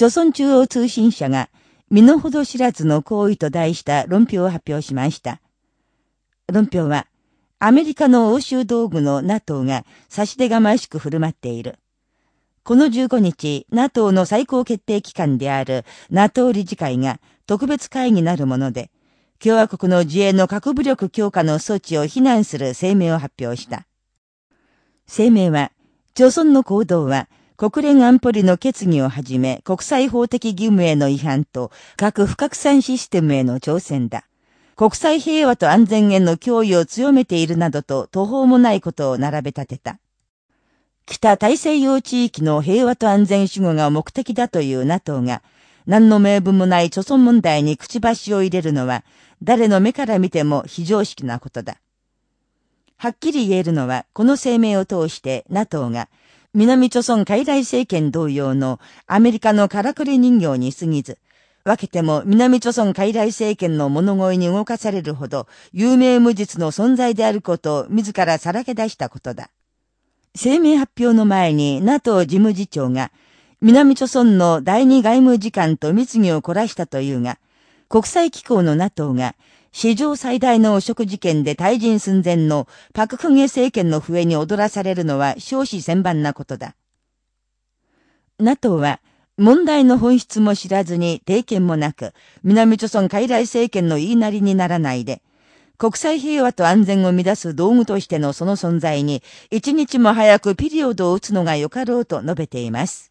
朝鮮中央通信社が、身の程知らずの行為と題した論評を発表しました。論評は、アメリカの欧州道具の NATO が差し出がましく振る舞っている。この15日、NATO の最高決定機関である NATO 理事会が特別会議なるもので、共和国の自衛の核武力強化の措置を非難する声明を発表した。声明は、朝鮮の行動は、国連安保理の決議をはじめ、国際法的義務への違反と、核不拡散システムへの挑戦だ。国際平和と安全への脅威を強めているなどと途方もないことを並べ立てた。北大西洋地域の平和と安全守護が目的だという NATO が、何の名分もない貯村問題に口橋を入れるのは、誰の目から見ても非常識なことだ。はっきり言えるのは、この声明を通して NATO が、南朝村海来政権同様のアメリカのからくり人形に過ぎず、分けても南朝村海来政権の物乞いに動かされるほど有名無実の存在であることを自らさらけ出したことだ。声明発表の前に NATO 事務次長が、南朝村の第二外務次官と密議を凝らしたというが、国際機構の NATO が、史上最大の汚職事件で退陣寸前のパククゲ政権の笛に踊らされるのは少子千万なことだ。NATO は、問題の本質も知らずに定見もなく、南朝村傀儡政権の言いなりにならないで、国際平和と安全を乱す道具としてのその存在に、一日も早くピリオドを打つのがよかろうと述べています。